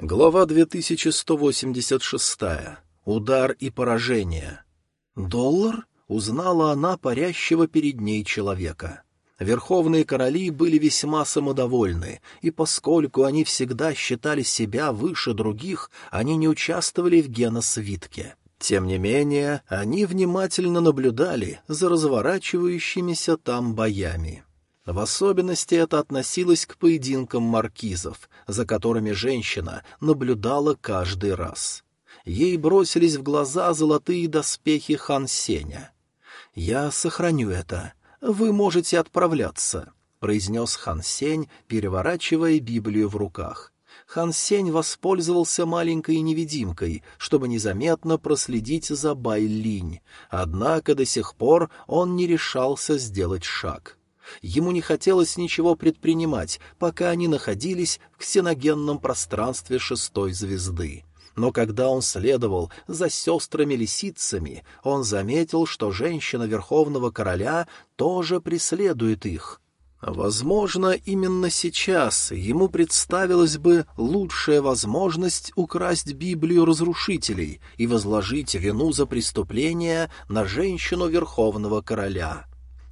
Глава 2186. Удар и поражение. «Доллар?» — узнала она парящего перед ней человека. Верховные короли были весьма самодовольны, и поскольку они всегда считали себя выше других, они не участвовали в геносвитке. Тем не менее, они внимательно наблюдали за разворачивающимися там боями. В особенности это относилось к поединкам маркизов, за которыми женщина наблюдала каждый раз. Ей бросились в глаза золотые доспехи хан Сеня. «Я сохраню это. Вы можете отправляться», — произнес хан Сень, переворачивая Библию в руках. Хан Сень воспользовался маленькой невидимкой, чтобы незаметно проследить за Бай-Линь, однако до сих пор он не решался сделать шаг. Ему не хотелось ничего предпринимать, пока они находились в ксеногенном пространстве шестой звезды. Но когда он следовал за сестрами-лисицами, он заметил, что женщина Верховного Короля тоже преследует их. Возможно, именно сейчас ему представилась бы лучшая возможность украсть Библию разрушителей и возложить вину за преступление на женщину Верховного Короля.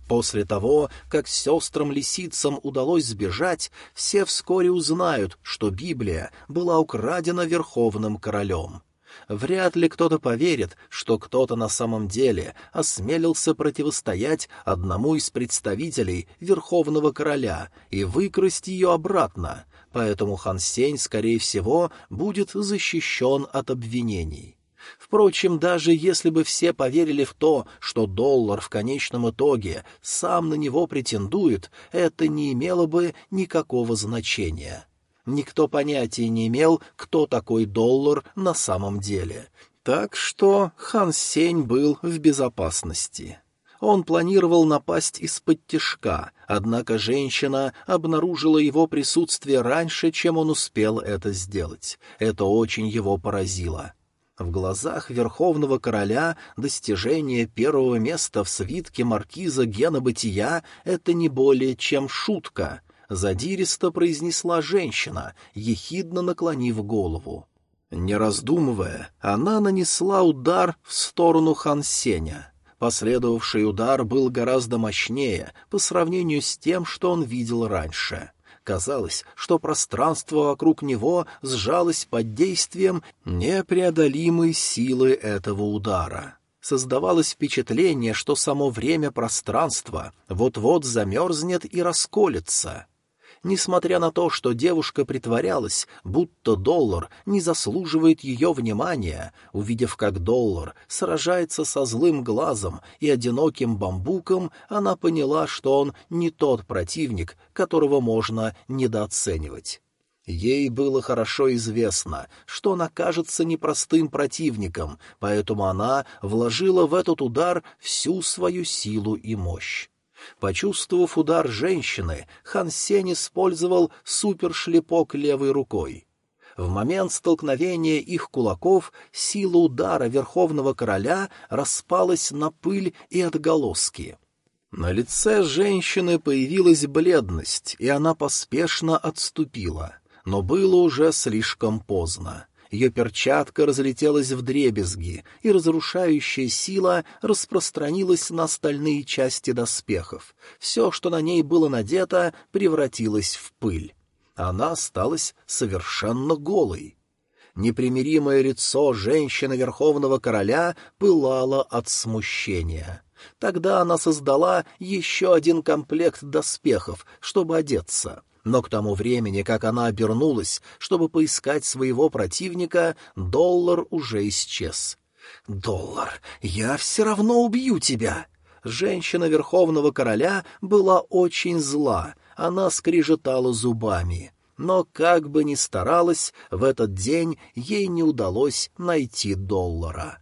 После того, как сестрам-лисицам удалось сбежать, все вскоре узнают, что Библия была украдена Верховным Королем. Вряд ли кто-то поверит, что кто-то на самом деле осмелился противостоять одному из представителей Верховного Короля и выкрасть ее обратно, поэтому Хан Сень, скорее всего, будет защищен от обвинений. Впрочем, даже если бы все поверили в то, что доллар в конечном итоге сам на него претендует, это не имело бы никакого значения. Никто понятия не имел, кто такой доллар на самом деле. Так что Хан Сень был в безопасности. Он планировал напасть из-под тишка, однако женщина обнаружила его присутствие раньше, чем он успел это сделать. Это очень его поразило. В глазах Верховного Короля достижение первого места в свитке маркиза Гена Бытия — это не более чем шутка, — задиристо произнесла женщина, ехидно наклонив голову. Не раздумывая, она нанесла удар в сторону Хансеня. Последовавший удар был гораздо мощнее по сравнению с тем, что он видел раньше — Казалось, что пространство вокруг него сжалось под действием непреодолимой силы этого удара. Создавалось впечатление, что само время пространства вот-вот замерзнет и расколется. Несмотря на то, что девушка притворялась, будто доллар не заслуживает ее внимания, увидев, как доллар сражается со злым глазом и одиноким бамбуком, она поняла, что он не тот противник, которого можно недооценивать. Ей было хорошо известно, что он окажется непростым противником, поэтому она вложила в этот удар всю свою силу и мощь. Почувствовав удар женщины, Хан Сень использовал супершлепок левой рукой. В момент столкновения их кулаков сила удара Верховного Короля распалась на пыль и отголоски. На лице женщины появилась бледность, и она поспешно отступила. Но было уже слишком поздно. Ее перчатка разлетелась в дребезги, и разрушающая сила распространилась на остальные части доспехов. Все, что на ней было надето, превратилось в пыль. Она осталась совершенно голой. Непримиримое лицо женщины Верховного Короля пылало от смущения. Тогда она создала еще один комплект доспехов, чтобы одеться — но к тому времени, как она обернулась, чтобы поискать своего противника, доллар уже исчез. «Доллар, я все равно убью тебя!» Женщина Верховного Короля была очень зла, она скрежетала зубами. Но как бы ни старалась, в этот день ей не удалось найти доллара.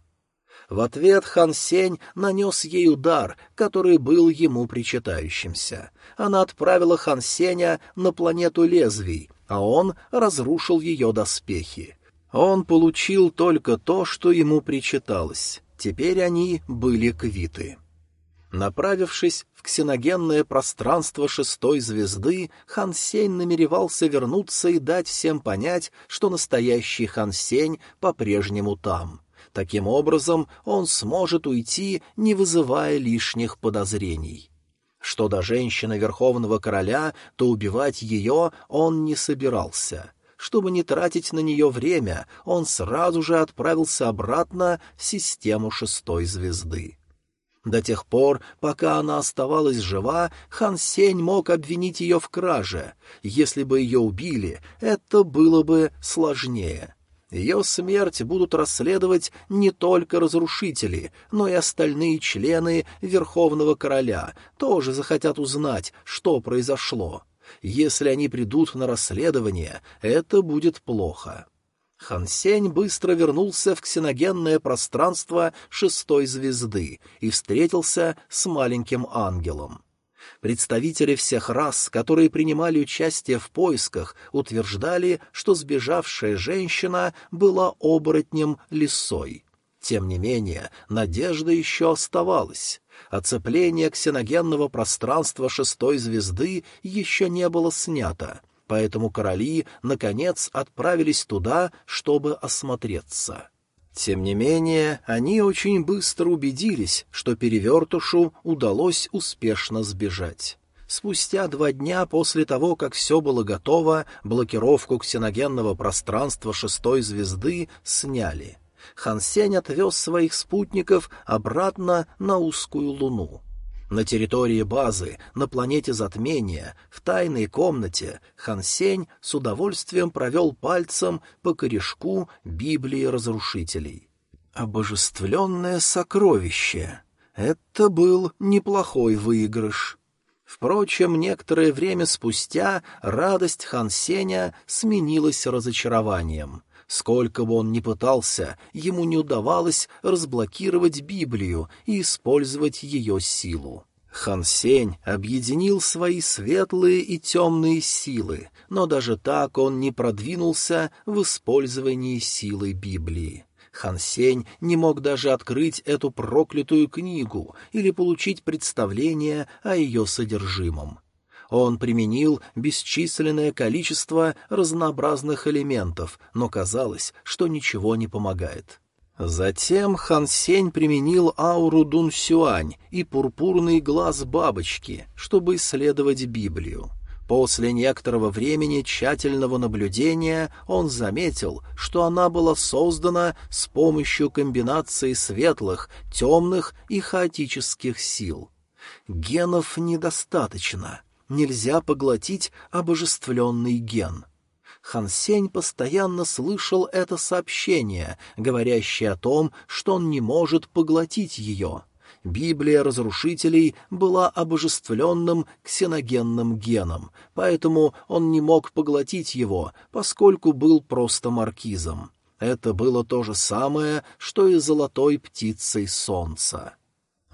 В ответ Хан Сень нанес ей удар, который был ему причитающимся. Она отправила Хан Сеня на планету лезвий, а он разрушил ее доспехи. Он получил только то, что ему причиталось. Теперь они были квиты. Направившись в ксеногенное пространство шестой звезды, Хан Сень намеревался вернуться и дать всем понять, что настоящий Хан Сень по-прежнему там. Таким образом, он сможет уйти, не вызывая лишних подозрений. Что до женщины Верховного Короля, то убивать ее он не собирался. Чтобы не тратить на нее время, он сразу же отправился обратно в систему шестой звезды. До тех пор, пока она оставалась жива, Хан Сень мог обвинить ее в краже. Если бы ее убили, это было бы сложнее. Ее смерть будут расследовать не только разрушители, но и остальные члены Верховного Короля тоже захотят узнать, что произошло. Если они придут на расследование, это будет плохо. Хансень быстро вернулся в ксеногенное пространство шестой звезды и встретился с маленьким ангелом. Представители всех рас, которые принимали участие в поисках, утверждали, что сбежавшая женщина была оборотнем лисой. Тем не менее, надежда еще оставалась. Оцепление ксеногенного пространства шестой звезды еще не было снято, поэтому короли, наконец, отправились туда, чтобы осмотреться. Тем не менее, они очень быстро убедились, что перевертушу удалось успешно сбежать. Спустя два дня после того, как все было готово, блокировку ксеногенного пространства шестой звезды сняли. Хансень отвез своих спутников обратно на узкую луну. На территории базы, на планете затмения, в тайной комнате, Хан Сень с удовольствием провел пальцем по корешку Библии разрушителей. Обожествленное сокровище. Это был неплохой выигрыш. Впрочем, некоторое время спустя радость Хан Сеня сменилась разочарованием. Сколько бы он ни пытался, ему не удавалось разблокировать Библию и использовать ее силу. Хан Сень объединил свои светлые и темные силы, но даже так он не продвинулся в использовании силы Библии. Хан Сень не мог даже открыть эту проклятую книгу или получить представление о ее содержимом. Он применил бесчисленное количество разнообразных элементов, но казалось, что ничего не помогает. Затем Хан Сень применил ауру Дун Сюань и пурпурный глаз бабочки, чтобы исследовать Библию. После некоторого времени тщательного наблюдения он заметил, что она была создана с помощью комбинации светлых, темных и хаотических сил. Генов недостаточно нельзя поглотить обожествленный ген. Хансень постоянно слышал это сообщение, говорящее о том, что он не может поглотить ее. Библия разрушителей была обожествленным ксеногенным геном, поэтому он не мог поглотить его, поскольку был просто маркизом. Это было то же самое, что и золотой птицей солнца.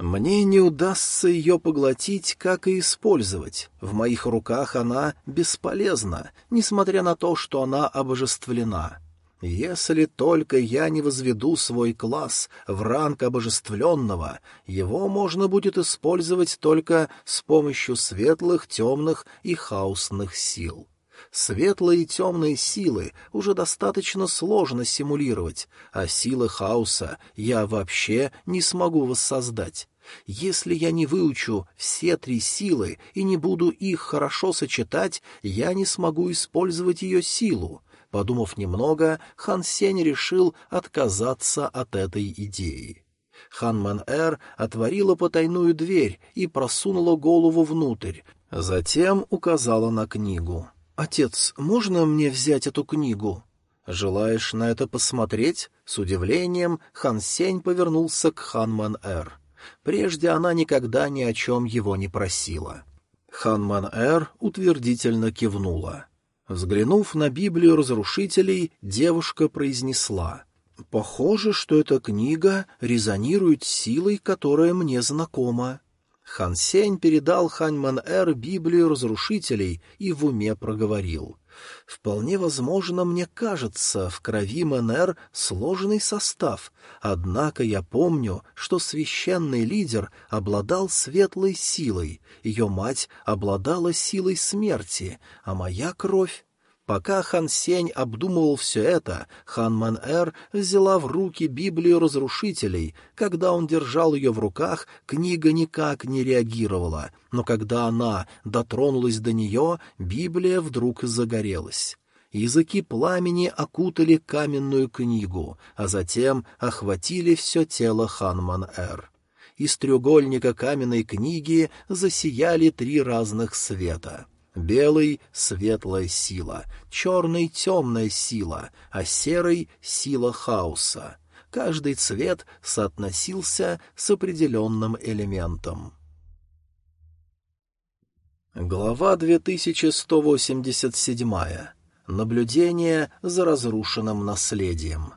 Мне не удастся ее поглотить, как и использовать. В моих руках она бесполезна, несмотря на то, что она обожествлена. Если только я не возведу свой класс в ранг обожествленного, его можно будет использовать только с помощью светлых, темных и хаосных сил. Светлые и темные силы уже достаточно сложно симулировать, а силы хаоса я вообще не смогу воссоздать. Если я не выучу все три силы и не буду их хорошо сочетать, я не смогу использовать ее силу. Подумав немного, Хан Сень решил отказаться от этой идеи. Хан Мэн-Эр отворила потайную дверь и просунула голову внутрь, затем указала на книгу. «Отец, можно мне взять эту книгу?» «Желаешь на это посмотреть?» С удивлением Хан Сень повернулся к Хан Мэн-Эр. Прежде она никогда ни о чем его не просила. Ханман-Эр утвердительно кивнула. Взглянув на Библию разрушителей, девушка произнесла. «Похоже, что эта книга резонирует силой, которая мне знакома». Хан Сень передал Ханьман-Эр Библию разрушителей и в уме проговорил. Вполне возможно, мне кажется, в крови МНР сложный состав, однако я помню, что священный лидер обладал светлой силой, ее мать обладала силой смерти, а моя кровь Пока Хан Сень обдумывал все это, Хан Ман-Эр взяла в руки Библию разрушителей. Когда он держал ее в руках, книга никак не реагировала, но когда она дотронулась до нее, Библия вдруг загорелась. Языки пламени окутали каменную книгу, а затем охватили все тело Ханман-Эр. Из треугольника каменной книги засияли три разных света — Белый — светлая сила, черный — темная сила, а серый — сила хаоса. Каждый цвет соотносился с определенным элементом. Глава 2187. Наблюдение за разрушенным наследием.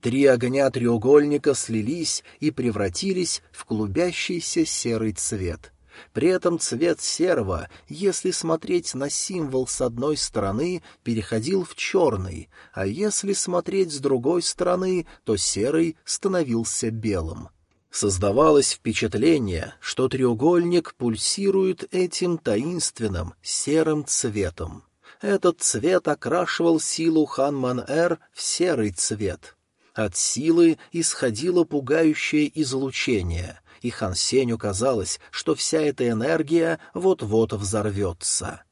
Три огня треугольника слились и превратились в клубящийся серый цвет. При этом цвет серого, если смотреть на символ с одной стороны, переходил в черный, а если смотреть с другой стороны, то серый становился белым. Создавалось впечатление, что треугольник пульсирует этим таинственным серым цветом. Этот цвет окрашивал силу Хан Мэн-Эр в серый цвет. От силы исходило пугающее излучение — и Хан Сеню казалось, что вся эта энергия вот-вот взорвется.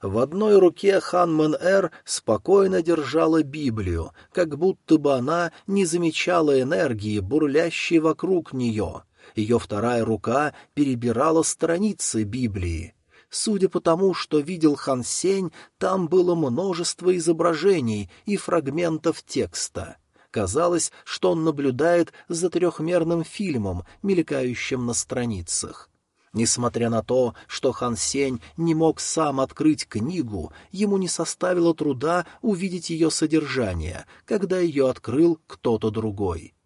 В одной руке Хан Мэн-Эр спокойно держала Библию, как будто бы она не замечала энергии, бурлящей вокруг нее. Ее вторая рука перебирала страницы Библии. Судя по тому, что видел Хан Сень, там было множество изображений и фрагментов текста. Казалось, что он наблюдает за трехмерным фильмом, мелькающим на страницах. Несмотря на то, что Хан Сень не мог сам открыть книгу, ему не составило труда увидеть ее содержание, когда ее открыл кто-то другой.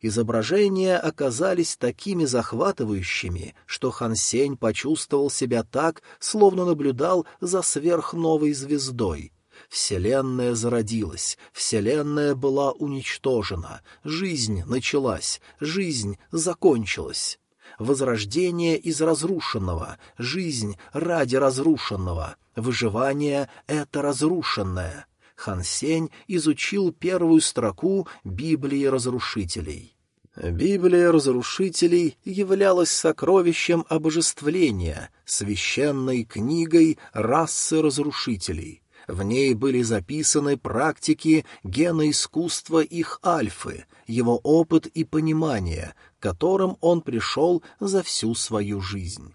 Изображения оказались такими захватывающими, что Хан Сень почувствовал себя так, словно наблюдал за сверхновой звездой — Вселенная зародилась, Вселенная была уничтожена, жизнь началась, жизнь закончилась. Возрождение из разрушенного, жизнь ради разрушенного, выживание — это разрушенное. Хансень изучил первую строку Библии разрушителей. Библия разрушителей являлась сокровищем обожествления, священной книгой расы разрушителей. В ней были записаны практики геноискусства их альфы, его опыт и понимание, к которым он пришел за всю свою жизнь.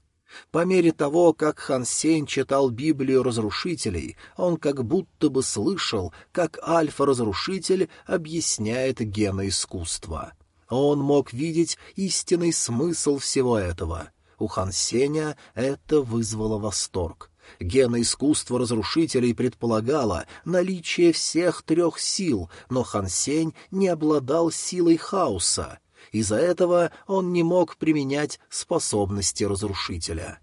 По мере того, как Хан Сень читал Библию разрушителей, он как будто бы слышал, как альфа-разрушитель объясняет геноискусство. Он мог видеть истинный смысл всего этого. У Хан Сеня это вызвало восторг. Геноискусство разрушителей предполагало наличие всех трех сил, но Хансень не обладал силой хаоса. Из-за этого он не мог применять способности разрушителя.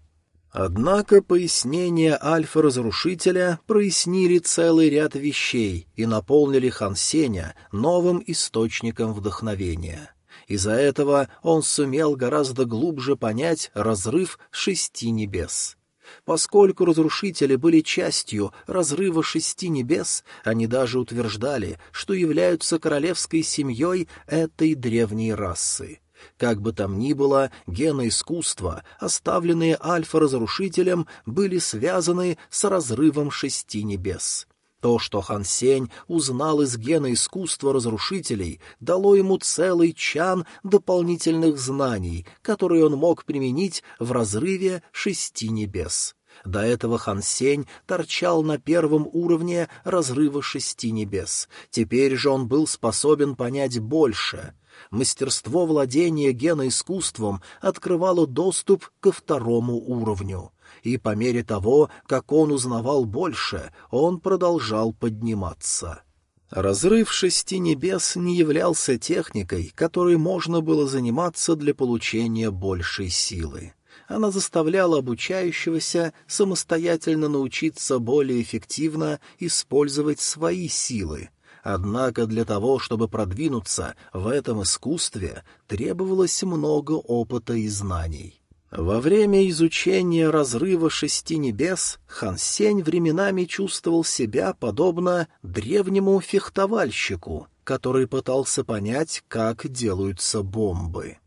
Однако пояснения альфа-разрушителя прояснили целый ряд вещей и наполнили Хансеня новым источником вдохновения. Из-за этого он сумел гораздо глубже понять разрыв шести небес. Поскольку разрушители были частью разрыва шести небес, они даже утверждали, что являются королевской семьей этой древней расы. Как бы там ни было, гены искусства, оставленные альфа-разрушителем, были связаны с разрывом шести небес. То, что Хан Сень узнал из гена искусства разрушителей, дало ему целый чан дополнительных знаний, которые он мог применить в разрыве шести небес. До этого Хан Сень торчал на первом уровне разрыва шести небес. Теперь же он был способен понять больше. Мастерство владения геноискусством открывало доступ ко второму уровню и по мере того, как он узнавал больше, он продолжал подниматься. Разрыв шести небес не являлся техникой, которой можно было заниматься для получения большей силы. Она заставляла обучающегося самостоятельно научиться более эффективно использовать свои силы. Однако для того, чтобы продвинуться в этом искусстве, требовалось много опыта и знаний. Во время изучения разрыва шести небес Хан Сень временами чувствовал себя подобно древнему фехтовальщику, который пытался понять, как делаются бомбы.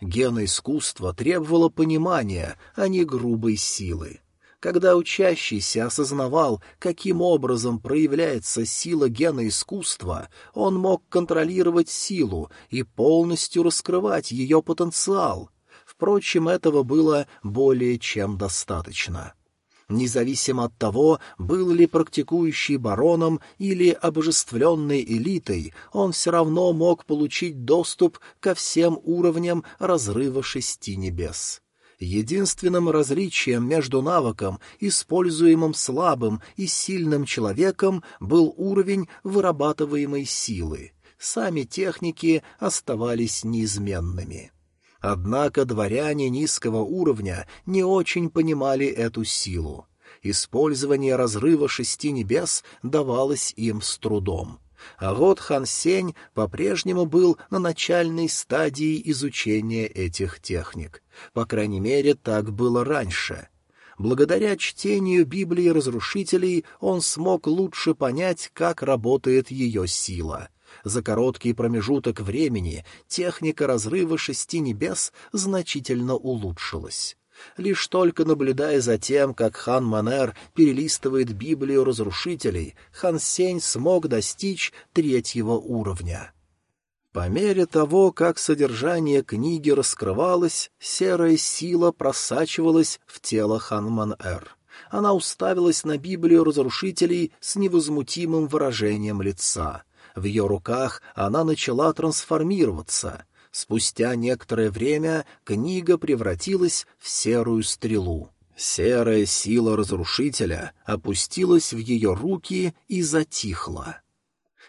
Геноискусство требовало понимания, а не грубой силы. Когда учащийся осознавал, каким образом проявляется сила геноискусства, он мог контролировать силу и полностью раскрывать ее потенциал. Впрочем, этого было более чем достаточно. Независимо от того, был ли практикующий бароном или обожествленной элитой, он все равно мог получить доступ ко всем уровням разрыва шести небес. Единственным различием между навыком, используемым слабым и сильным человеком, был уровень вырабатываемой силы. Сами техники оставались неизменными. Однако дворяне низкого уровня не очень понимали эту силу. Использование разрыва шести небес давалось им с трудом. А вот Хан Сень по-прежнему был на начальной стадии изучения этих техник. По крайней мере, так было раньше. Благодаря чтению Библии разрушителей он смог лучше понять, как работает ее сила — за короткий промежуток времени техника разрыва шести небес значительно улучшилась. Лишь только наблюдая за тем, как хан Манер перелистывает Библию разрушителей, хан Сень смог достичь третьего уровня. По мере того, как содержание книги раскрывалось, серая сила просачивалась в тело хан Манер. Она уставилась на Библию разрушителей с невозмутимым выражением лица — в ее руках она начала трансформироваться. Спустя некоторое время книга превратилась в серую стрелу. Серая сила разрушителя опустилась в ее руки и затихла.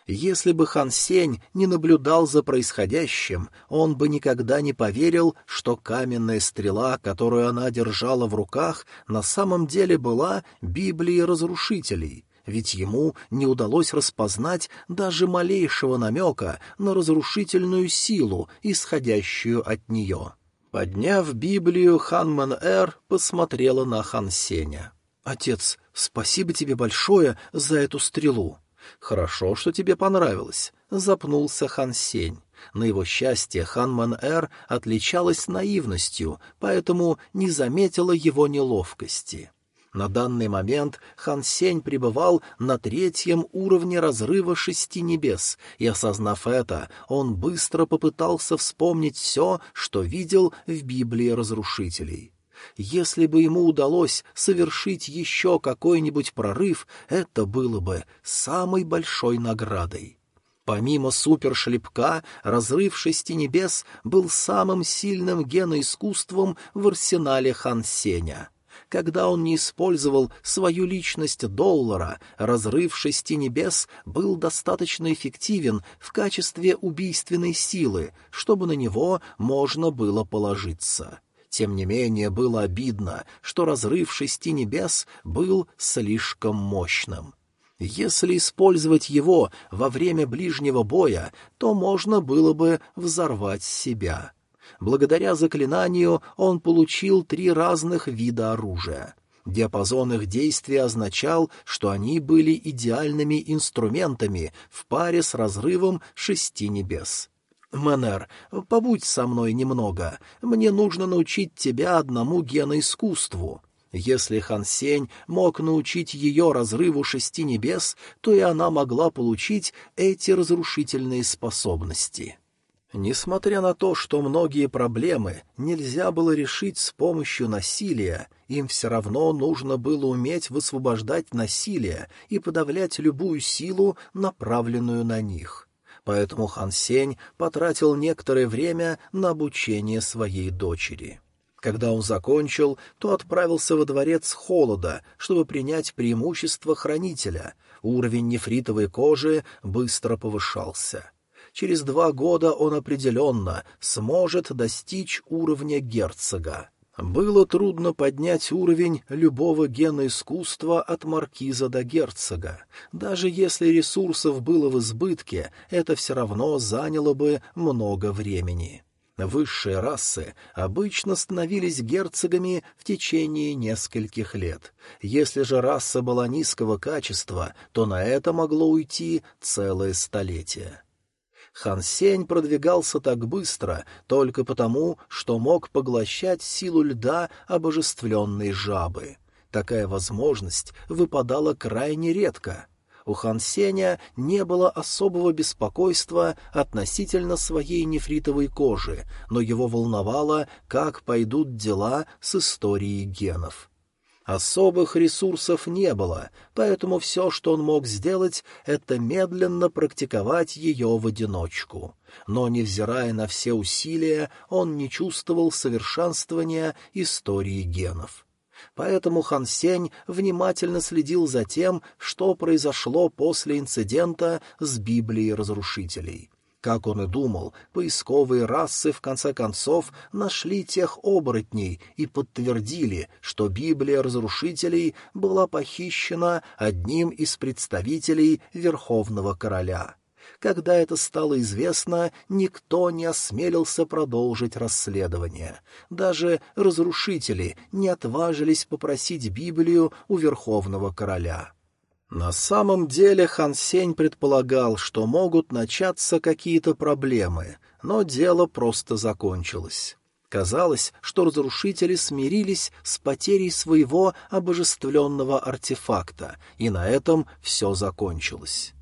Если бы Хан Сень не наблюдал за происходящим, он бы никогда не поверил, что каменная стрела, которую она держала в руках, на самом деле была Библией разрушителей ведь ему не удалось распознать даже малейшего намека на разрушительную силу, исходящую от нее. Подняв Библию, Ханман-Эр посмотрела на Хан Сеня. «Отец, спасибо тебе большое за эту стрелу». «Хорошо, что тебе понравилось», — запнулся Хан Сень. На его счастье Ханман-Эр отличалась наивностью, поэтому не заметила его неловкости. На данный момент Хан Сень пребывал на третьем уровне разрыва шести небес, и, осознав это, он быстро попытался вспомнить все, что видел в Библии разрушителей. Если бы ему удалось совершить еще какой-нибудь прорыв, это было бы самой большой наградой. Помимо супершлепка, разрыв шести небес был самым сильным геноискусством в арсенале Хан Сеня — когда он не использовал свою личность доллара, разрыв шести небес был достаточно эффективен в качестве убийственной силы, чтобы на него можно было положиться. Тем не менее, было обидно, что разрыв шести небес был слишком мощным. Если использовать его во время ближнего боя, то можно было бы взорвать себя. Благодаря заклинанию он получил три разных вида оружия. Диапазон их действия означал, что они были идеальными инструментами в паре с разрывом шести небес. «Манер, побудь со мной немного. Мне нужно научить тебя одному геноискусству». Если Хан Сень мог научить ее разрыву шести небес, то и она могла получить эти разрушительные способности. Несмотря на то, что многие проблемы нельзя было решить с помощью насилия, им все равно нужно было уметь высвобождать насилие и подавлять любую силу, направленную на них. Поэтому Хан Сень потратил некоторое время на обучение своей дочери. Когда он закончил, то отправился во дворец холода, чтобы принять преимущество хранителя. Уровень нефритовой кожи быстро повышался — Через два года он определенно сможет достичь уровня герцога. Было трудно поднять уровень любого гена искусства от маркиза до герцога. Даже если ресурсов было в избытке, это все равно заняло бы много времени. Высшие расы обычно становились герцогами в течение нескольких лет. Если же раса была низкого качества, то на это могло уйти целое столетие. Хан Сень продвигался так быстро только потому, что мог поглощать силу льда обожествленной жабы. Такая возможность выпадала крайне редко. У Хан Сеня не было особого беспокойства относительно своей нефритовой кожи, но его волновало, как пойдут дела с историей генов. Особых ресурсов не было, поэтому все, что он мог сделать, это медленно практиковать ее в одиночку. Но, невзирая на все усилия, он не чувствовал совершенствования истории генов. Поэтому Хан Сень внимательно следил за тем, что произошло после инцидента с Библией разрушителей. Как он и думал, поисковые расы в конце концов нашли тех оборотней и подтвердили, что Библия разрушителей была похищена одним из представителей Верховного Короля. Когда это стало известно, никто не осмелился продолжить расследование. Даже разрушители не отважились попросить Библию у Верховного Короля. На самом деле Хан Сень предполагал, что могут начаться какие-то проблемы, но дело просто закончилось. Казалось, что разрушители смирились с потерей своего обожествленного артефакта, и на этом все закончилось.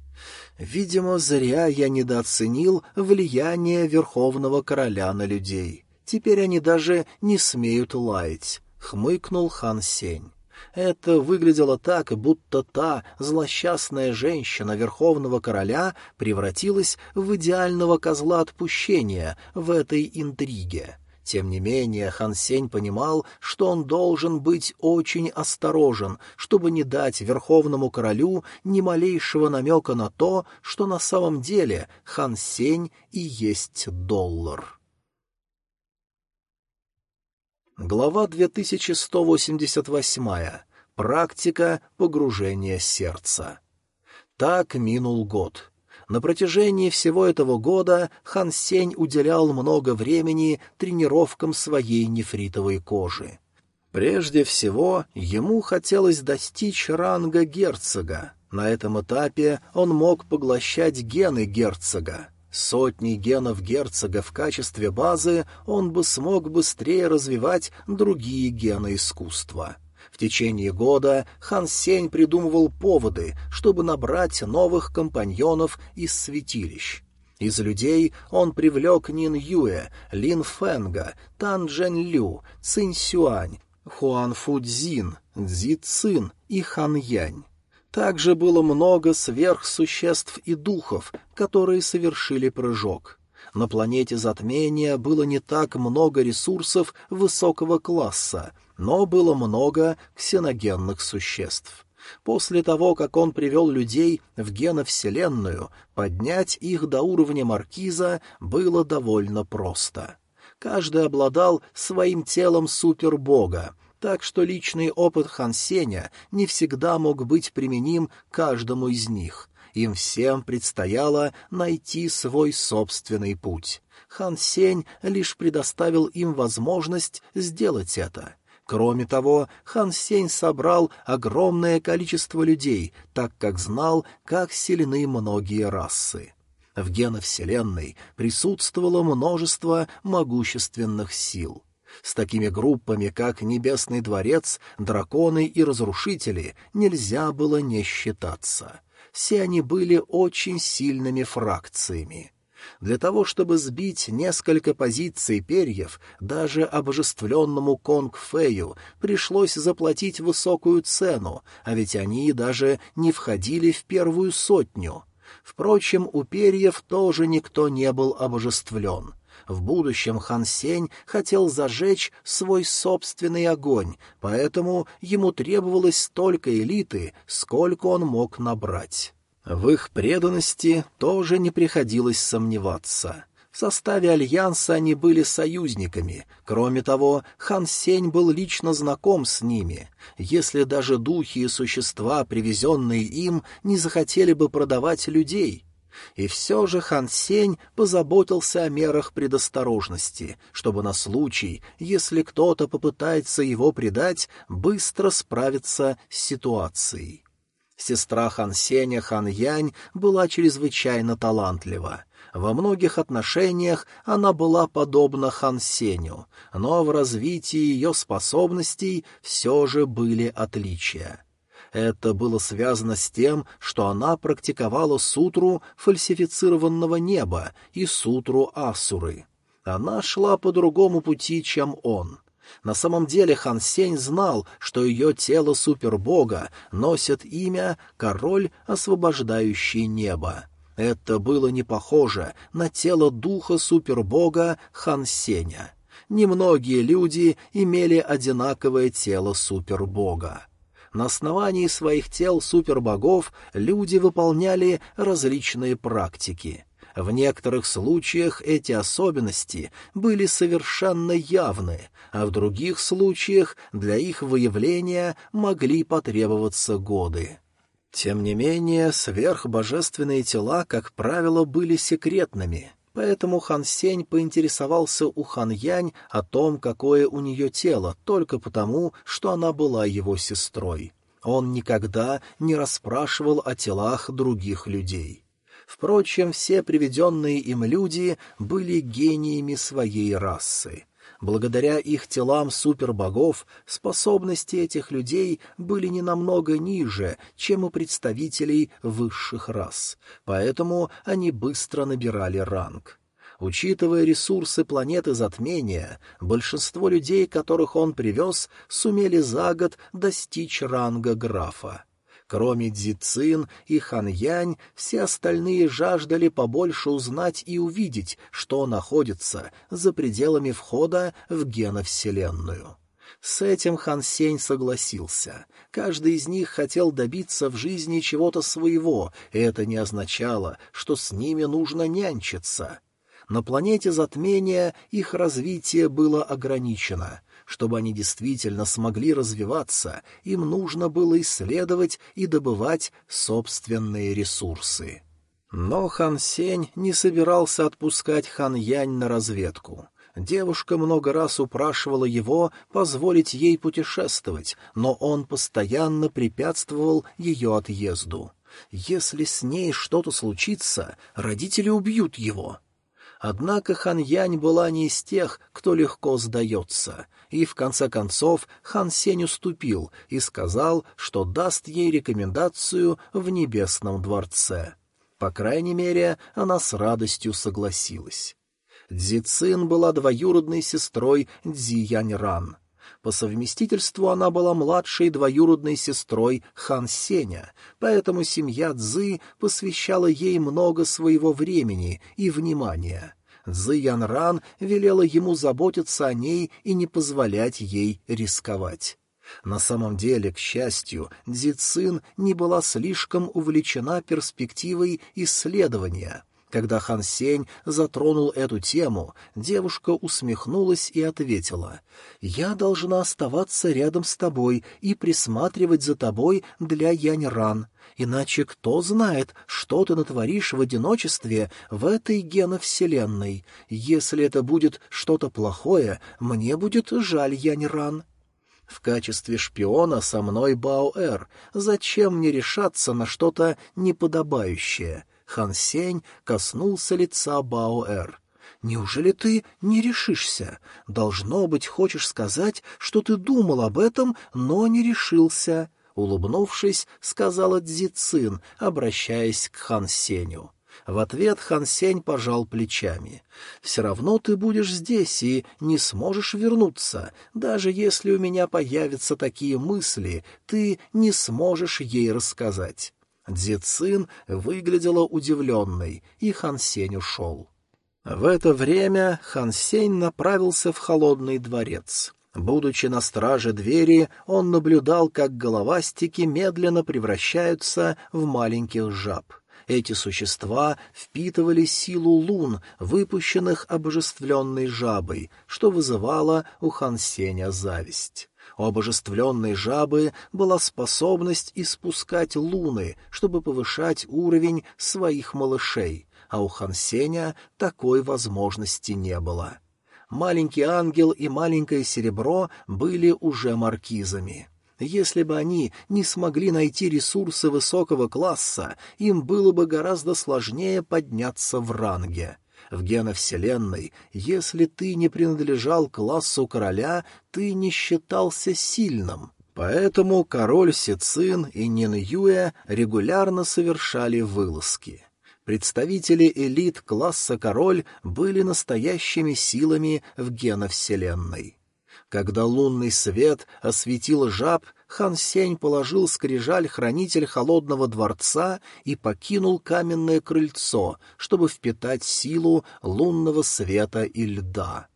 Видимо, зря я недооценил влияние Верховного Короля на людей. Теперь они даже не смеют лаять, — хмыкнул Хан Сень. Это выглядело так, будто та злосчастная женщина Верховного Короля превратилась в идеального козла отпущения в этой интриге. Тем не менее, Хан Сень понимал, что он должен быть очень осторожен, чтобы не дать Верховному Королю ни малейшего намека на то, что на самом деле Хан Сень и есть доллар. Глава 2188. Практика погружения сердца. Так минул год. На протяжении всего этого года Хан Сень уделял много времени тренировкам своей нефритовой кожи. Прежде всего, ему хотелось достичь ранга герцога. На этом этапе он мог поглощать гены герцога. Сотни генов герцога в качестве базы он бы смог быстрее развивать другие гены искусства. В течение года Хан Сень придумывал поводы, чтобы набрать новых компаньонов из святилищ. Из людей он привлек Нин Юэ, Лин Фэнга, Тан Джен Лю, Цинь Сюань, Хуан Фудзин, Цзи Цин и Хан Янь. Также было много сверхсуществ и духов, которые совершили прыжок. На планете затмения было не так много ресурсов высокого класса, но было много ксеногенных существ. После того, как он привел людей в геновселенную, поднять их до уровня маркиза было довольно просто. Каждый обладал своим телом супербога, так что личный опыт Хан Сеня не всегда мог быть применим каждому из них. Им всем предстояло найти свой собственный путь. Хан Сень лишь предоставил им возможность сделать это. Кроме того, Хан Сень собрал огромное количество людей, так как знал, как сильны многие расы. В геновселенной присутствовало множество могущественных сил. С такими группами, как Небесный дворец, драконы и разрушители, нельзя было не считаться. Все они были очень сильными фракциями. Для того, чтобы сбить несколько позиций перьев, даже обожествленному Конг-Фею пришлось заплатить высокую цену, а ведь они даже не входили в первую сотню. Впрочем, у перьев тоже никто не был обожествлен — в будущем Хан Сень хотел зажечь свой собственный огонь, поэтому ему требовалось столько элиты, сколько он мог набрать. В их преданности тоже не приходилось сомневаться. В составе альянса они были союзниками. Кроме того, Хан Сень был лично знаком с ними. Если даже духи и существа, привезенные им, не захотели бы продавать людей. И все же Хан Сень позаботился о мерах предосторожности, чтобы на случай, если кто-то попытается его предать, быстро справиться с ситуацией. Сестра Хан Сеня Хан Янь была чрезвычайно талантлива. Во многих отношениях она была подобна Хан Сеню, но в развитии ее способностей все же были отличия. Это было связано с тем, что она практиковала сутру фальсифицированного неба и сутру Асуры. Она шла по другому пути, чем он. На самом деле Хан Сень знал, что ее тело супербога носит имя «Король, освобождающий небо». Это было не похоже на тело духа супербога Хан Сеня. Немногие люди имели одинаковое тело супербога. На основании своих тел супербогов люди выполняли различные практики. В некоторых случаях эти особенности были совершенно явны, а в других случаях для их выявления могли потребоваться годы. Тем не менее, сверхбожественные тела, как правило, были секретными, поэтому Хан Сень поинтересовался у Хан Янь о том, какое у нее тело, только потому, что она была его сестрой. Он никогда не расспрашивал о телах других людей. Впрочем, все приведенные им люди были гениями своей расы. Благодаря их телам супербогов способности этих людей были не намного ниже, чем у представителей высших рас, поэтому они быстро набирали ранг. Учитывая ресурсы планеты затмения, большинство людей, которых он привез, сумели за год достичь ранга графа. Кроме Цзицин и Ханьянь, все остальные жаждали побольше узнать и увидеть, что находится за пределами входа в геновселенную. С этим Хан Сень согласился. Каждый из них хотел добиться в жизни чего-то своего, и это не означало, что с ними нужно нянчиться. На планете затмения их развитие было ограничено. Чтобы они действительно смогли развиваться, им нужно было исследовать и добывать собственные ресурсы. Но Хан Сень не собирался отпускать Хан Янь на разведку. Девушка много раз упрашивала его позволить ей путешествовать, но он постоянно препятствовал ее отъезду. Если с ней что-то случится, родители убьют его. Однако Хан Янь была не из тех, кто легко сдается, и в конце концов Хан Сень уступил и сказал, что даст ей рекомендацию в Небесном дворце. По крайней мере, она с радостью согласилась. Дзи Цин была двоюродной сестрой Дзи Янь Ран. По совместительству она была младшей двоюродной сестрой Хан Сеня, поэтому семья Цзы посвящала ей много своего времени и внимания. Цзы Янран велела ему заботиться о ней и не позволять ей рисковать. На самом деле, к счастью, Цзицин не была слишком увлечена перспективой исследования — когда Хан Сень затронул эту тему, девушка усмехнулась и ответила, «Я должна оставаться рядом с тобой и присматривать за тобой для Янь-Ран, иначе кто знает, что ты натворишь в одиночестве в этой геновселенной. Если это будет что-то плохое, мне будет жаль Янь-Ран». В качестве шпиона со мной Баоэр. Зачем мне решаться на что-то неподобающее? Хан Сень коснулся лица Баоэр. «Неужели ты не решишься? Должно быть, хочешь сказать, что ты думал об этом, но не решился», — улыбнувшись, сказала Цзицин, обращаясь к Хан Сеню. В ответ Хан Сень пожал плечами. «Все равно ты будешь здесь и не сможешь вернуться. Даже если у меня появятся такие мысли, ты не сможешь ей рассказать. Дзицин выглядела удивленной, и Хан Сень ушел. В это время Хан Сень направился в холодный дворец. Будучи на страже двери, он наблюдал, как головастики медленно превращаются в маленьких жаб. Эти существа впитывали силу лун, выпущенных обожествленной жабой, что вызывало у Хансеня зависть. У обожествленной жабы была способность испускать луны, чтобы повышать уровень своих малышей, а у Хансеня такой возможности не было. Маленький ангел и маленькое серебро были уже маркизами. Если бы они не смогли найти ресурсы высокого класса, им было бы гораздо сложнее подняться в ранге. В геновселенной, если ты не принадлежал классу короля, ты не считался сильным. Поэтому король Сицин и Нин Юэ регулярно совершали вылазки. Представители элит класса король были настоящими силами в геновселенной. Когда лунный свет осветил жаб, хан Сень положил скрижаль хранитель холодного дворца и покинул каменное крыльцо, чтобы впитать силу лунного света и льда.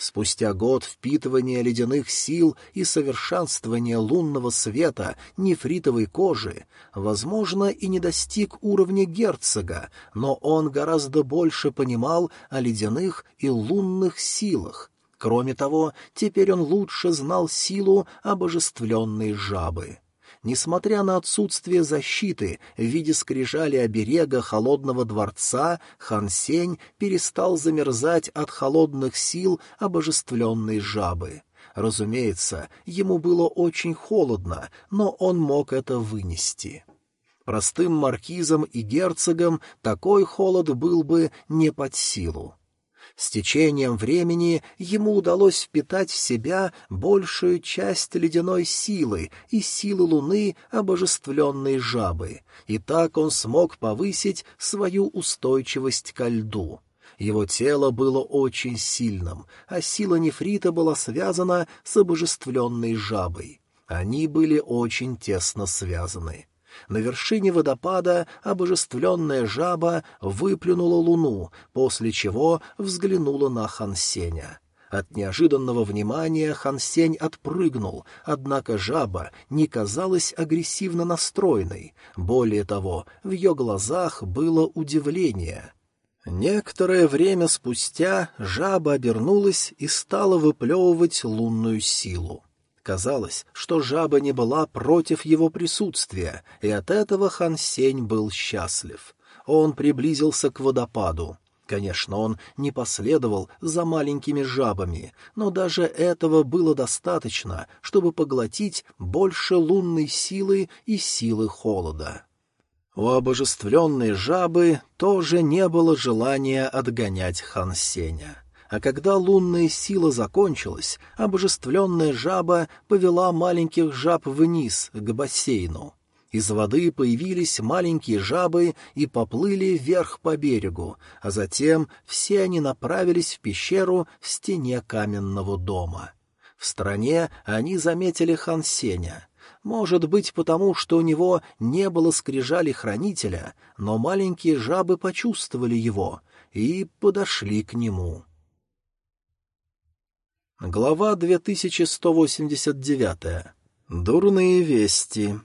Спустя год впитывания ледяных сил и совершенствования лунного света нефритовой кожи, возможно, и не достиг уровня герцога, но он гораздо больше понимал о ледяных и лунных силах, Кроме того, теперь он лучше знал силу обожествленной жабы. Несмотря на отсутствие защиты в виде скрижали оберега холодного дворца, Хан Сень перестал замерзать от холодных сил обожествленной жабы. Разумеется, ему было очень холодно, но он мог это вынести. Простым маркизам и герцогам такой холод был бы не под силу. С течением времени ему удалось впитать в себя большую часть ледяной силы и силы луны обожествленной жабы, и так он смог повысить свою устойчивость ко льду. Его тело было очень сильным, а сила нефрита была связана с обожествленной жабой. Они были очень тесно связаны. На вершине водопада обожествленная жаба выплюнула луну, после чего взглянула на Хансеня. От неожиданного внимания Хансень отпрыгнул, однако жаба не казалась агрессивно настроенной. Более того, в ее глазах было удивление. Некоторое время спустя жаба обернулась и стала выплевывать лунную силу. Казалось, что жаба не была против его присутствия, и от этого Хан Сень был счастлив. Он приблизился к водопаду. Конечно, он не последовал за маленькими жабами, но даже этого было достаточно, чтобы поглотить больше лунной силы и силы холода. У обожествленной жабы тоже не было желания отгонять Хан Сеня а когда лунная сила закончилась, обожествленная жаба повела маленьких жаб вниз, к бассейну. Из воды появились маленькие жабы и поплыли вверх по берегу, а затем все они направились в пещеру в стене каменного дома. В стороне они заметили Хан Сеня. Может быть, потому что у него не было скрижали хранителя, но маленькие жабы почувствовали его и подошли к нему. Глава 2189. Дурные вести.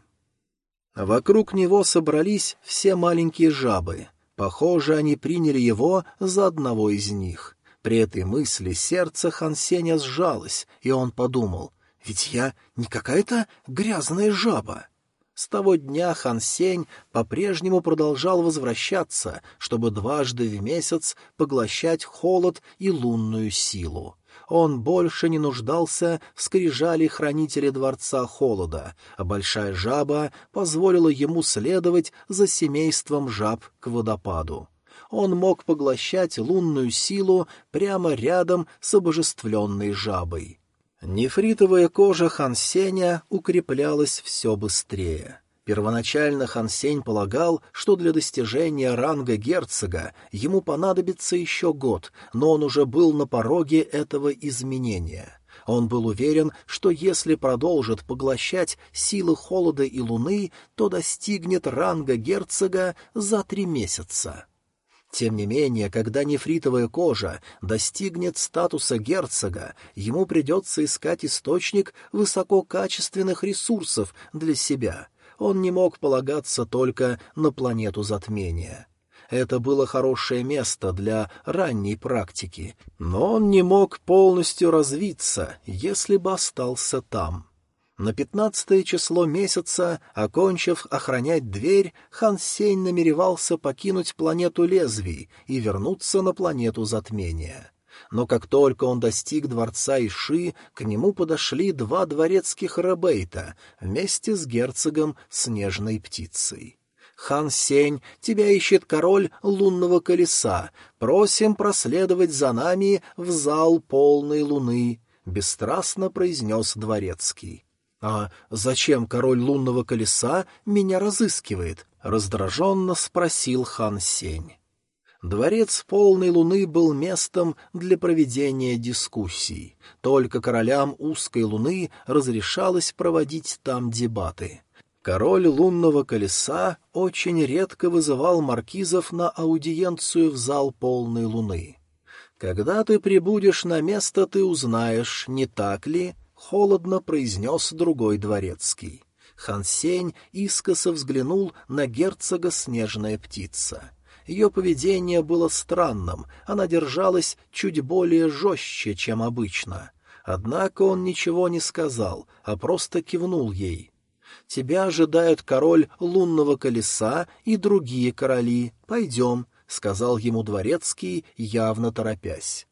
Вокруг него собрались все маленькие жабы. Похоже, они приняли его за одного из них. При этой мысли сердце Хансеня сжалось, и он подумал, «Ведь я не какая-то грязная жаба». С того дня Хан Сень по-прежнему продолжал возвращаться, чтобы дважды в месяц поглощать холод и лунную силу он больше не нуждался в скрижали хранителя Дворца Холода, а Большая Жаба позволила ему следовать за семейством жаб к водопаду. Он мог поглощать лунную силу прямо рядом с обожествленной жабой. Нефритовая кожа Хансеня укреплялась все быстрее. Первоначально Хан Сень полагал, что для достижения ранга герцога ему понадобится еще год, но он уже был на пороге этого изменения. Он был уверен, что если продолжит поглощать силы холода и луны, то достигнет ранга герцога за три месяца. Тем не менее, когда нефритовая кожа достигнет статуса герцога, ему придется искать источник высококачественных ресурсов для себя — он не мог полагаться только на планету затмения. Это было хорошее место для ранней практики, но он не мог полностью развиться, если бы остался там. На пятнадцатое число месяца, окончив охранять дверь, Хан Сень намеревался покинуть планету лезвий и вернуться на планету затмения. Но как только он достиг дворца Иши, к нему подошли два дворецких рабейта вместе с герцогом Снежной Птицей. «Хан Сень, тебя ищет король лунного колеса. Просим проследовать за нами в зал полной луны», — бесстрастно произнес дворецкий. «А зачем король лунного колеса меня разыскивает?» — раздраженно спросил хан Сень. Дворец полной луны был местом для проведения дискуссий. Только королям узкой луны разрешалось проводить там дебаты. Король лунного колеса очень редко вызывал маркизов на аудиенцию в зал полной луны. «Когда ты прибудешь на место, ты узнаешь, не так ли?» — холодно произнес другой дворецкий. Хансень искоса взглянул на герцога снежная птица. Ее поведение было странным, она держалась чуть более жестче, чем обычно. Однако он ничего не сказал, а просто кивнул ей. Тебя ожидают король лунного колеса и другие короли. Пойдем», — сказал ему дворецкий, явно торопясь.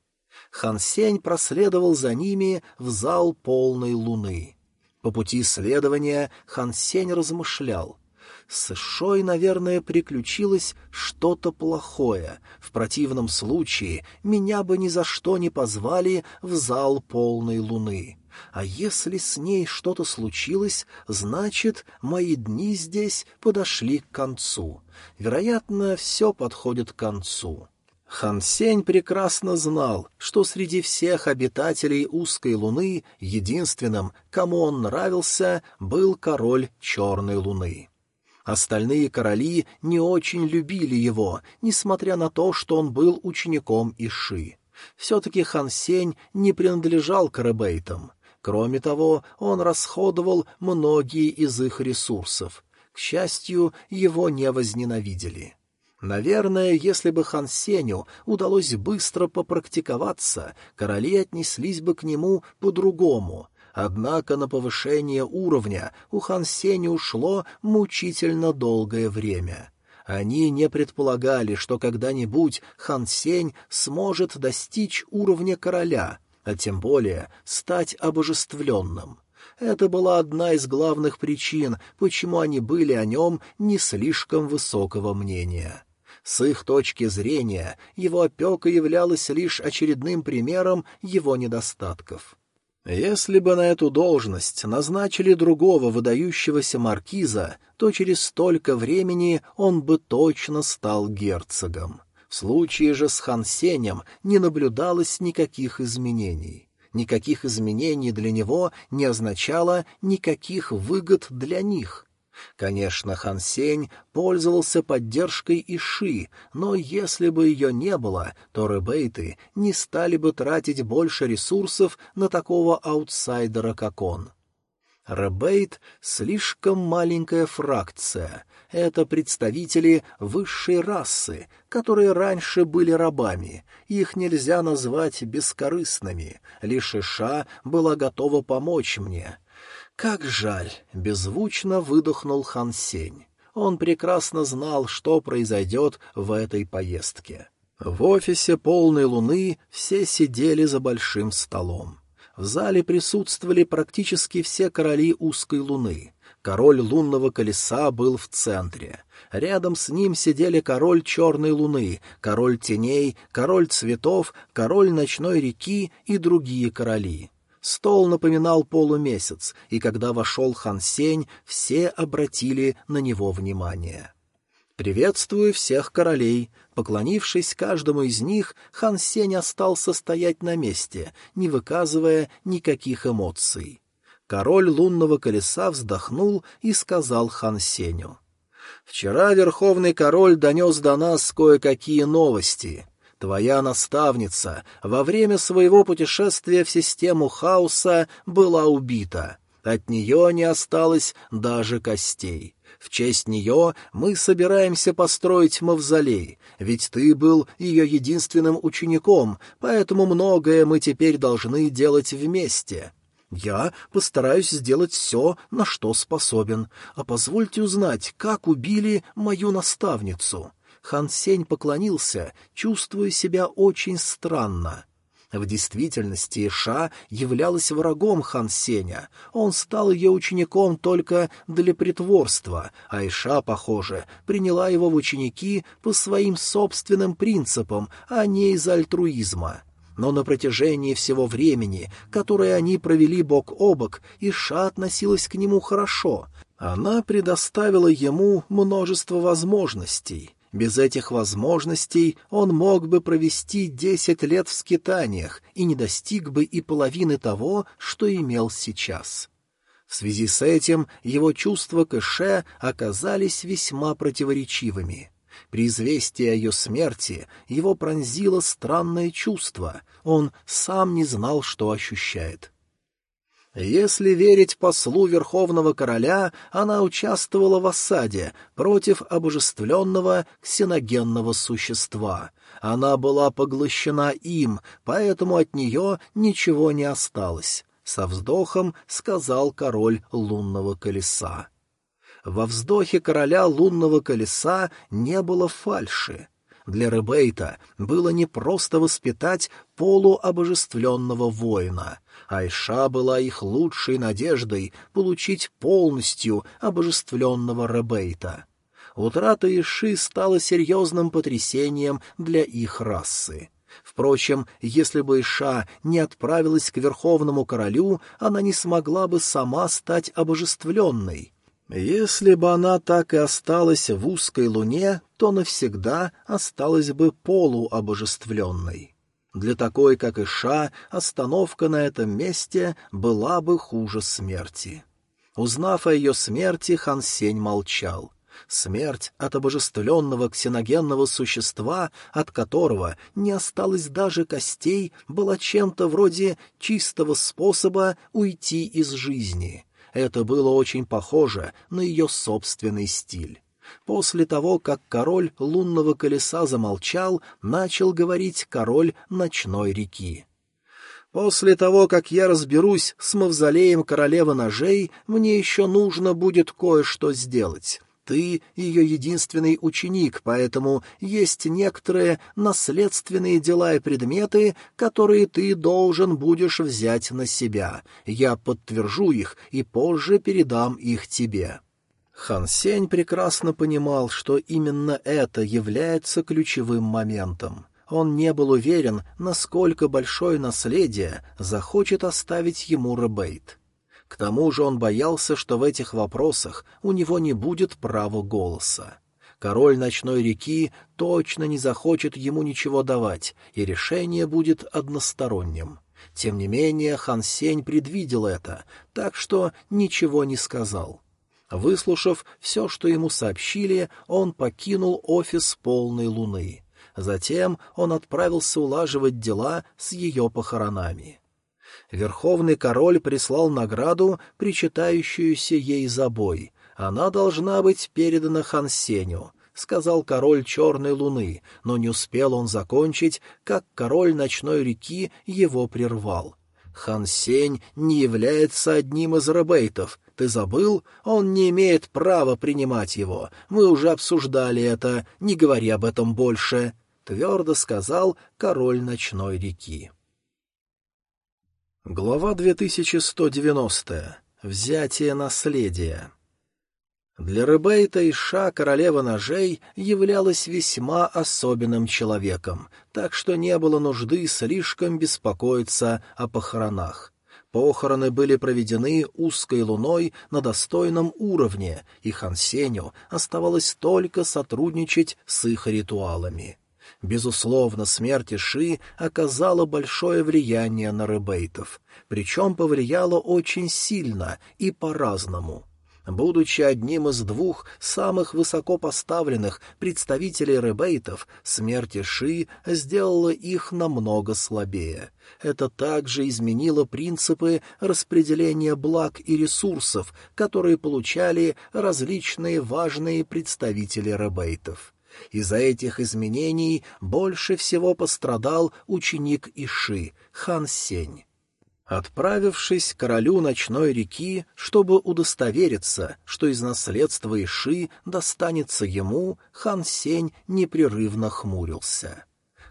Хан Сень проследовал за ними в зал полной луны. По пути следования Хан Сень размышлял. С Шой, наверное, приключилось что-то плохое. В противном случае меня бы ни за что не позвали в зал полной луны. А если с ней что-то случилось, значит, мои дни здесь подошли к концу. Вероятно, все подходит к концу. Хан Сень прекрасно знал, что среди всех обитателей узкой луны единственным, кому он нравился, был король черной луны. Остальные короли не очень любили его, несмотря на то, что он был учеником Иши. Все-таки Хан Сень не принадлежал к ребейтам. Кроме того, он расходовал многие из их ресурсов. К счастью, его не возненавидели. Наверное, если бы Хан Сеню удалось быстро попрактиковаться, короли отнеслись бы к нему по-другому, Однако на повышение уровня у Хан Сени ушло мучительно долгое время. Они не предполагали, что когда-нибудь Хан Сень сможет достичь уровня короля, а тем более стать обожествленным. Это была одна из главных причин, почему они были о нем не слишком высокого мнения. С их точки зрения его опека являлась лишь очередным примером его недостатков. Если бы на эту должность назначили другого выдающегося маркиза, то через столько времени он бы точно стал герцогом. В случае же с Хансенем не наблюдалось никаких изменений. Никаких изменений для него не означало никаких выгод для них — Конечно, Хан Сень пользовался поддержкой Иши, но если бы ее не было, то ребейты не стали бы тратить больше ресурсов на такого аутсайдера, как он. Ребейт — слишком маленькая фракция. Это представители высшей расы, которые раньше были рабами. Их нельзя назвать бескорыстными. Лишь Иша была готова помочь мне. «Как жаль!» — беззвучно выдохнул Хан Сень. Он прекрасно знал, что произойдет в этой поездке. В офисе полной луны все сидели за большим столом. В зале присутствовали практически все короли узкой луны. Король лунного колеса был в центре. Рядом с ним сидели король черной луны, король теней, король цветов, король ночной реки и другие короли. Стол напоминал полумесяц, и когда вошел Хан Сень, все обратили на него внимание. «Приветствую всех королей!» Поклонившись каждому из них, Хан Сень остался стоять на месте, не выказывая никаких эмоций. Король лунного колеса вздохнул и сказал Хан Сеню. «Вчера верховный король донес до нас кое-какие новости. Твоя наставница во время своего путешествия в систему хаоса была убита. От нее не осталось даже костей. В честь нее мы собираемся построить мавзолей, ведь ты был ее единственным учеником, поэтому многое мы теперь должны делать вместе. Я постараюсь сделать все, на что способен. А позвольте узнать, как убили мою наставницу». Хан Сень поклонился, чувствуя себя очень странно. В действительности Ша являлась врагом Хан Сеня. Он стал ее учеником только для притворства, а Иша, похоже, приняла его в ученики по своим собственным принципам, а не из альтруизма. Но на протяжении всего времени, которое они провели бок о бок, Иша относилась к нему хорошо. Она предоставила ему множество возможностей. Без этих возможностей он мог бы провести десять лет в скитаниях и не достиг бы и половины того, что имел сейчас. В связи с этим его чувства к Эше оказались весьма противоречивыми. При известии о ее смерти его пронзило странное чувство, он сам не знал, что ощущает. Если верить послу Верховного Короля, она участвовала в осаде против обожествленного ксеногенного существа. Она была поглощена им, поэтому от нее ничего не осталось. Со вздохом сказал король лунного колеса. Во вздохе короля лунного колеса не было фальши. Для Ребейта было непросто воспитать полуобожествленного воина. Айша была их лучшей надеждой получить полностью обожествленного Ребейта. Утрата Иши стала серьезным потрясением для их расы. Впрочем, если бы Иша не отправилась к Верховному Королю, она не смогла бы сама стать обожествленной. Если бы она так и осталась в узкой луне, то навсегда осталась бы полуобожествленной. Для такой, как Иша, остановка на этом месте была бы хуже смерти. Узнав о ее смерти, Хан Сень молчал. Смерть от обожествленного ксеногенного существа, от которого не осталось даже костей, была чем-то вроде чистого способа уйти из жизни — это было очень похоже на ее собственный стиль. После того, как король лунного колеса замолчал, начал говорить король ночной реки. «После того, как я разберусь с мавзолеем королевы ножей, мне еще нужно будет кое-что сделать. Ты ее единственный ученик, поэтому есть некоторые наследственные дела и предметы, которые ты должен будешь взять на себя. Я подтвержу их и позже передам их тебе». Хан Сень прекрасно понимал, что именно это является ключевым моментом. Он не был уверен, насколько большое наследие захочет оставить ему Ребейт. К тому же он боялся, что в этих вопросах у него не будет права голоса. Король ночной реки точно не захочет ему ничего давать, и решение будет односторонним. Тем не менее, Хан Сень предвидел это, так что ничего не сказал. Выслушав все, что ему сообщили, он покинул офис полной луны. Затем он отправился улаживать дела с ее похоронами. Верховный король прислал награду, причитающуюся ей за бой. Она должна быть передана Хансеню, — сказал король Черной Луны, но не успел он закончить, как король Ночной реки его прервал. Хан Сень не является одним из рабейтов. Ты забыл? Он не имеет права принимать его. Мы уже обсуждали это. Не говори об этом больше», — твердо сказал король Ночной реки. Глава 2190. Взятие наследия. Для Рыбейта Иша королева ножей являлась весьма особенным человеком, так что не было нужды слишком беспокоиться о похоронах. Похороны были проведены узкой луной на достойном уровне, и Хансеню оставалось только сотрудничать с их ритуалами. Безусловно, смерть Иши оказала большое влияние на рыбейтов, причем повлияла очень сильно и по-разному. Будучи одним из двух самых высоко поставленных представителей ребейтов, смерть Ши сделала их намного слабее. Это также изменило принципы распределения благ и ресурсов, которые получали различные важные представители ребейтов. Из-за этих изменений больше всего пострадал ученик Иши, Хан Сень. Отправившись к королю ночной реки, чтобы удостовериться, что из наследства Иши достанется ему, хан Сень непрерывно хмурился.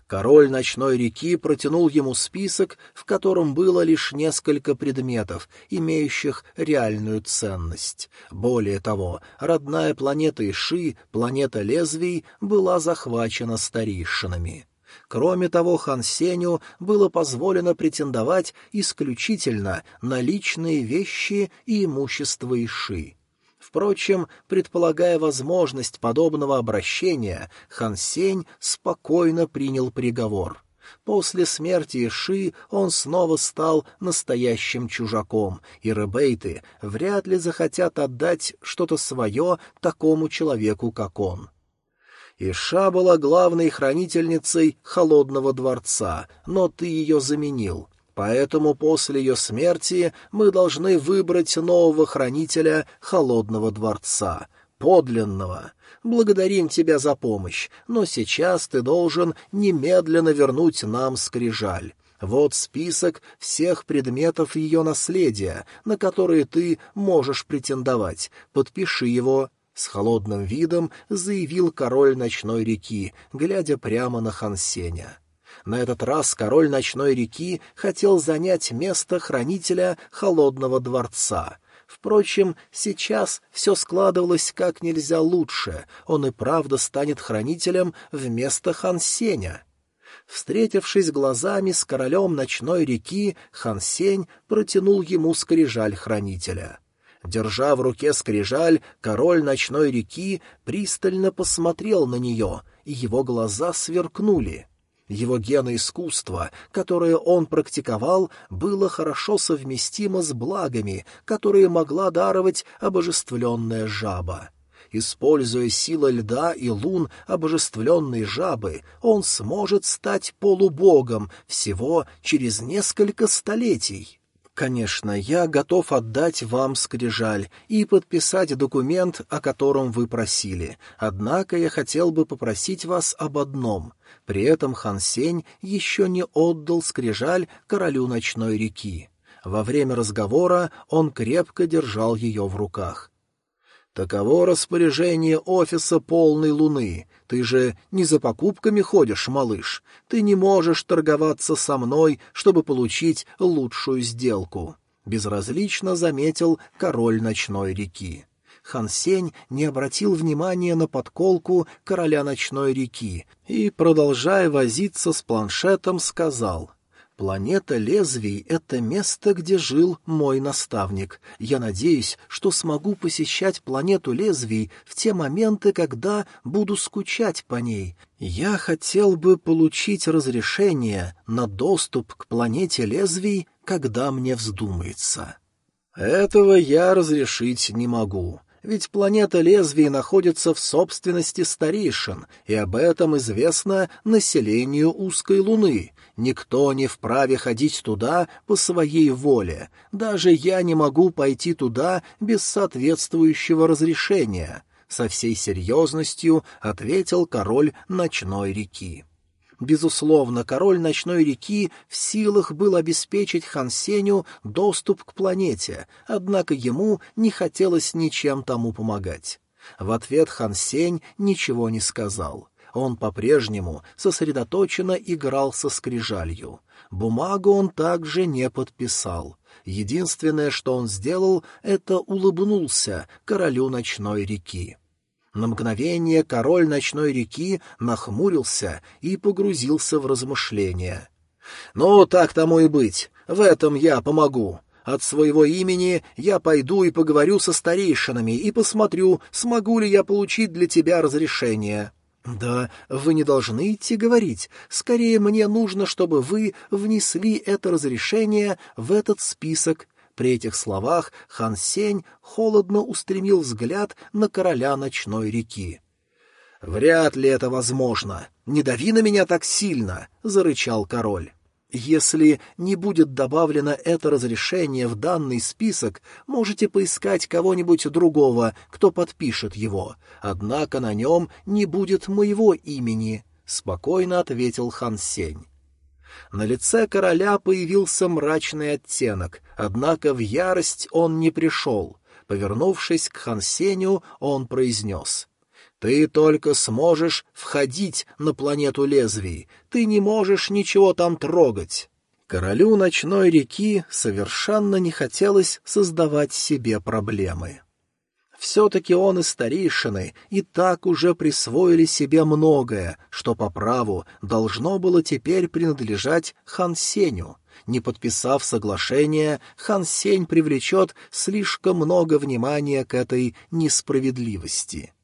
Король ночной реки протянул ему список, в котором было лишь несколько предметов, имеющих реальную ценность. Более того, родная планета Иши, планета лезвий, была захвачена старейшинами. Кроме того, Хан Сеню было позволено претендовать исключительно на личные вещи и имущество Иши. Впрочем, предполагая возможность подобного обращения, Хан Сень спокойно принял приговор. После смерти Иши он снова стал настоящим чужаком, и ребейты вряд ли захотят отдать что-то свое такому человеку, как он. Иша была главной хранительницей холодного дворца, но ты ее заменил. Поэтому после ее смерти мы должны выбрать нового хранителя холодного дворца, подлинного. Благодарим тебя за помощь, но сейчас ты должен немедленно вернуть нам скрижаль. Вот список всех предметов ее наследия, на которые ты можешь претендовать. Подпиши его с холодным видом заявил король ночной реки, глядя прямо на Хансеня. На этот раз король ночной реки хотел занять место хранителя холодного дворца. Впрочем, сейчас все складывалось как нельзя лучше, он и правда станет хранителем вместо Хансеня. Встретившись глазами с королем ночной реки, Хансень протянул ему скрижаль хранителя — Держа в руке скрижаль, король ночной реки пристально посмотрел на нее, и его глаза сверкнули. Его геноискусство, которое он практиковал, было хорошо совместимо с благами, которые могла даровать обожествленная жаба. Используя силы льда и лун обожествленной жабы, он сможет стать полубогом всего через несколько столетий. Конечно, я готов отдать вам скрижаль и подписать документ, о котором вы просили, однако я хотел бы попросить вас об одном. При этом Хан Сень еще не отдал скрижаль королю ночной реки. Во время разговора он крепко держал ее в руках. Таково распоряжение офиса полной луны. Ты же не за покупками ходишь, малыш. Ты не можешь торговаться со мной, чтобы получить лучшую сделку. Безразлично заметил король ночной реки. Хансень не обратил внимания на подколку короля ночной реки и, продолжая возиться с планшетом, сказал — Планета лезвий — это место, где жил мой наставник. Я надеюсь, что смогу посещать планету лезвий в те моменты, когда буду скучать по ней. Я хотел бы получить разрешение на доступ к планете лезвий, когда мне вздумается. Этого я разрешить не могу. Ведь планета лезвий находится в собственности старейшин, и об этом известно населению узкой луны, Никто не вправе ходить туда по своей воле. Даже я не могу пойти туда без соответствующего разрешения. Со всей серьезностью ответил король ночной реки. Безусловно, король ночной реки в силах был обеспечить Хансеню доступ к планете, однако ему не хотелось ничем тому помогать. В ответ Хансень ничего не сказал. Он по-прежнему сосредоточенно играл со скрижалью. Бумагу он также не подписал. Единственное, что он сделал, это улыбнулся королю ночной реки. На мгновение король ночной реки нахмурился и погрузился в размышления. «Ну, так тому и быть, в этом я помогу. От своего имени я пойду и поговорю со старейшинами и посмотрю, смогу ли я получить для тебя разрешение». «Да, вы не должны идти говорить. Скорее, мне нужно, чтобы вы внесли это разрешение в этот список», — При этих словах Хан Сень холодно устремил взгляд на короля ночной реки. «Вряд ли это возможно. Не дави на меня так сильно!» — зарычал король. Если не будет добавлено это разрешение в данный список, можете поискать кого-нибудь другого, кто подпишет его. Однако на нем не будет моего имени», — спокойно ответил Хан Сень. На лице короля появился мрачный оттенок, однако в ярость он не пришел. Повернувшись к Хан Сеню, он произнес — ты только сможешь входить на планету лезвий, ты не можешь ничего там трогать. Королю ночной реки совершенно не хотелось создавать себе проблемы. Все-таки он и старейшины и так уже присвоили себе многое, что по праву должно было теперь принадлежать Хан Сеню. Не подписав соглашение, Хан Сень привлечет слишком много внимания к этой несправедливости.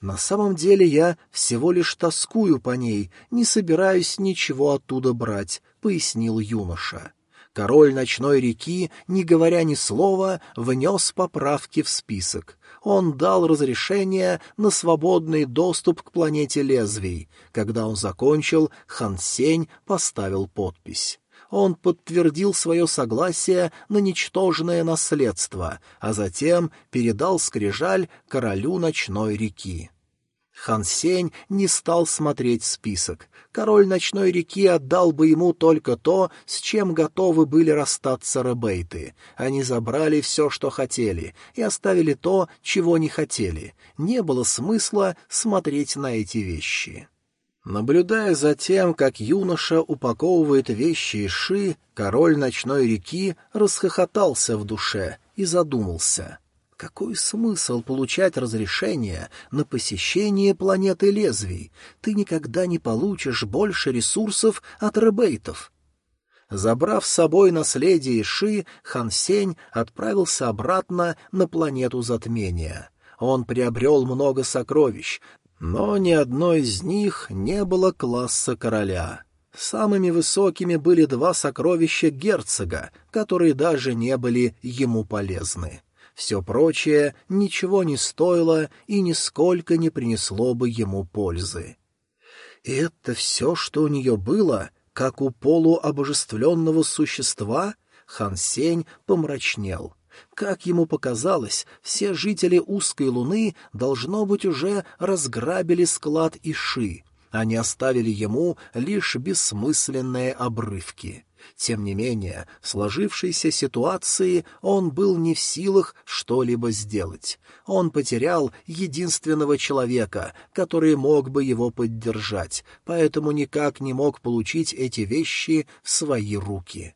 На самом деле я всего лишь тоскую по ней, не собираюсь ничего оттуда брать, — пояснил юноша. Король ночной реки, не говоря ни слова, внес поправки в список. Он дал разрешение на свободный доступ к планете лезвий. Когда он закончил, Хан Сень поставил подпись он подтвердил свое согласие на ничтожное наследство, а затем передал скрижаль королю ночной реки. Хан Сень не стал смотреть список. Король ночной реки отдал бы ему только то, с чем готовы были расстаться ребейты. Они забрали все, что хотели, и оставили то, чего не хотели. Не было смысла смотреть на эти вещи. Наблюдая за тем, как юноша упаковывает вещи Ши, король ночной реки расхохотался в душе и задумался. Какой смысл получать разрешение на посещение планеты лезвий? Ты никогда не получишь больше ресурсов от ребейтов. Забрав с собой наследие Ши, Хан Сень отправился обратно на планету затмения. Он приобрел много сокровищ, но ни одной из них не было класса короля. Самыми высокими были два сокровища герцога, которые даже не были ему полезны. Все прочее ничего не стоило и нисколько не принесло бы ему пользы. И это все, что у нее было, как у полуобожествленного существа? Хансень помрачнел — как ему показалось, все жители узкой луны, должно быть, уже разграбили склад Иши. Они оставили ему лишь бессмысленные обрывки. Тем не менее, в сложившейся ситуации он был не в силах что-либо сделать. Он потерял единственного человека, который мог бы его поддержать, поэтому никак не мог получить эти вещи в свои руки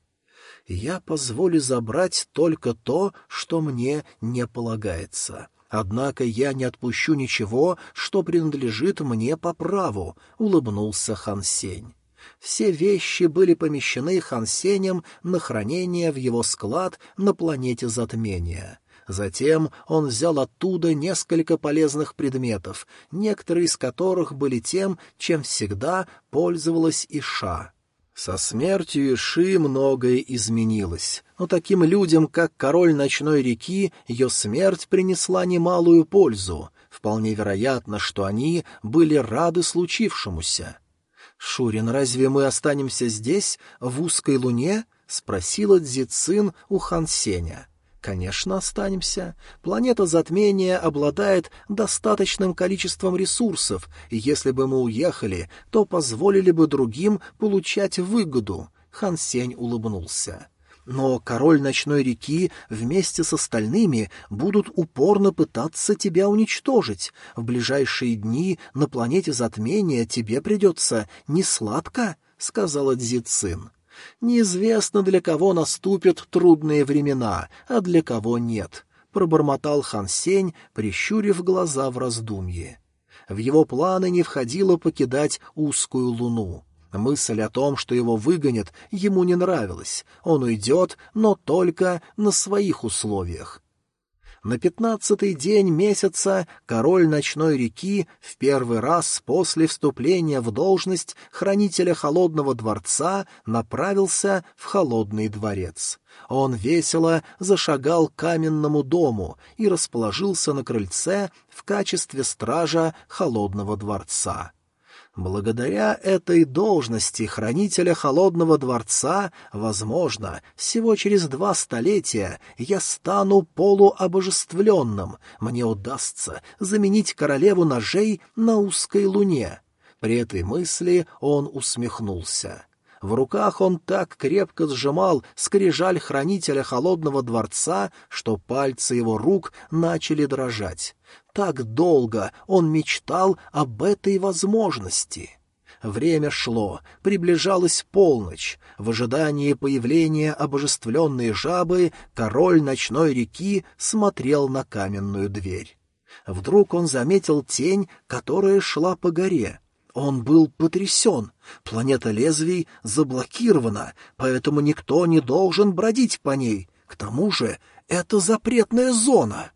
я позволю забрать только то, что мне не полагается. Однако я не отпущу ничего, что принадлежит мне по праву», — улыбнулся Хан Сень. Все вещи были помещены Хан Сенем на хранение в его склад на планете затмения. Затем он взял оттуда несколько полезных предметов, некоторые из которых были тем, чем всегда пользовалась Иша. Со смертью Иши многое изменилось, но таким людям, как король ночной реки, ее смерть принесла немалую пользу. Вполне вероятно, что они были рады случившемуся. «Шурин, разве мы останемся здесь, в узкой луне?» — спросила Дзицин у Хан Сеня. Конечно, останемся. Планета затмения обладает достаточным количеством ресурсов, и если бы мы уехали, то позволили бы другим получать выгоду. Хан Сень улыбнулся. Но король ночной реки вместе с остальными будут упорно пытаться тебя уничтожить. В ближайшие дни на планете затмения тебе придется несладко, — сказала Дзицин. Неизвестно, для кого наступят трудные времена, а для кого нет, — пробормотал Хан Сень, прищурив глаза в раздумье. В его планы не входило покидать узкую луну. Мысль о том, что его выгонят, ему не нравилась. Он уйдет, но только на своих условиях. На пятнадцатый день месяца король ночной реки в первый раз после вступления в должность хранителя холодного дворца направился в холодный дворец. Он весело зашагал к каменному дому и расположился на крыльце в качестве стража холодного дворца. Благодаря этой должности хранителя холодного дворца, возможно, всего через два столетия я стану полуобожествленным, мне удастся заменить королеву ножей на узкой луне. При этой мысли он усмехнулся. В руках он так крепко сжимал скрижаль хранителя холодного дворца, что пальцы его рук начали дрожать. Так долго он мечтал об этой возможности. Время шло, приближалась полночь. В ожидании появления обожествленной жабы король ночной реки смотрел на каменную дверь. Вдруг он заметил тень, которая шла по горе. Он был потрясен. Планета лезвий заблокирована, поэтому никто не должен бродить по ней. К тому же это запретная зона.